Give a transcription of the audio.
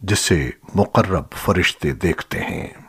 جسے مقرب فرشتے دیکھتے ہیں۔